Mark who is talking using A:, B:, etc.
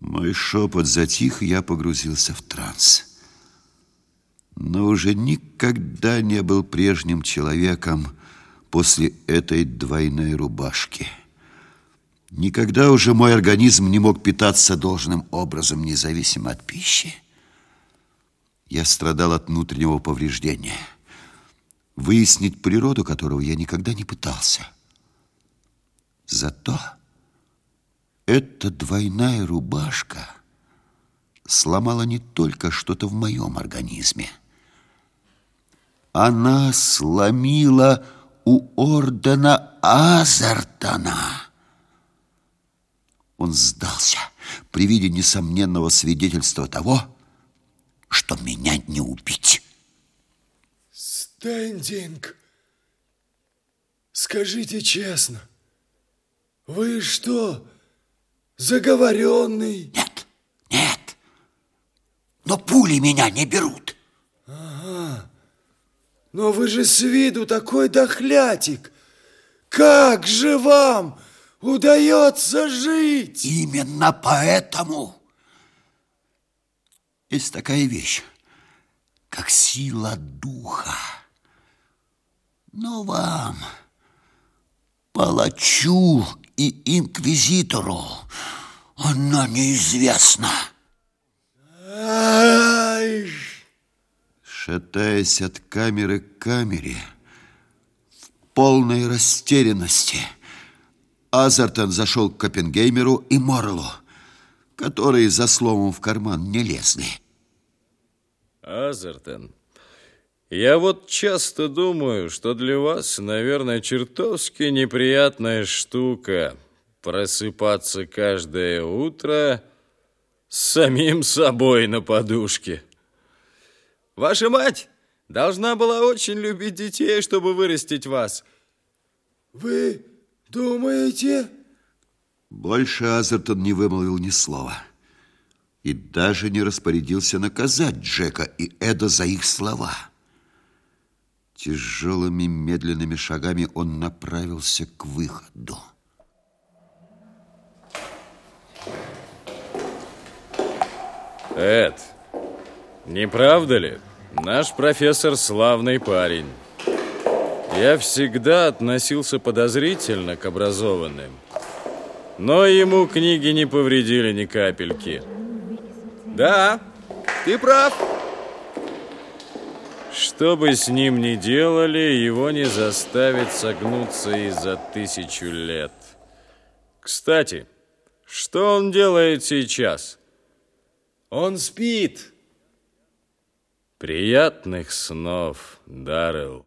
A: Мой шепот затих, я погрузился в транс. Но уже никогда не был прежним человеком после этой двойной рубашки. Никогда уже мой организм не мог питаться должным образом, независимо от пищи. Я страдал от внутреннего повреждения, выяснить природу которого я никогда не пытался. Зато эта двойная рубашка сломала не только что-то в моем организме. Она сломила у ордена Азартона. Он сдался при виде несомненного свидетельства того, что меня не убить.
B: Стендинг, скажите честно, вы что, заговоренный?
A: Нет, нет, но пули меня не берут.
B: Ага, но вы же с виду такой дохлятик. Как же вам удается жить?
A: Именно поэтому есть такая вещь, как сила духа. Но вам, палачу и инквизитору, она неизвестна.
B: Ай!
A: Шатаясь от камеры к камере, в полной растерянности, Азартон зашел к Копенгеймеру и Моррелу, которые за словом в карман не лезли.
C: Азартон, я вот часто думаю, что для вас, наверное, чертовски неприятная штука просыпаться каждое утро с самим собой на подушке. Ваша мать должна была очень любить детей, чтобы вырастить вас.
B: Вы думаете?
A: Больше Азертон не вымолвил ни слова и даже не распорядился наказать Джека и Эда за их слова. Тяжелыми медленными шагами он направился к выходу.
C: Эд, не правда ли? Наш профессор славный парень. Я всегда относился подозрительно к образованным. Но ему книги не повредили ни капельки. Да, ты прав. Что бы с ним ни делали, его не заставит согнуться и за тысячу лет. Кстати, что он делает сейчас?
B: Он спит.
C: Приятных снов, Даррелл.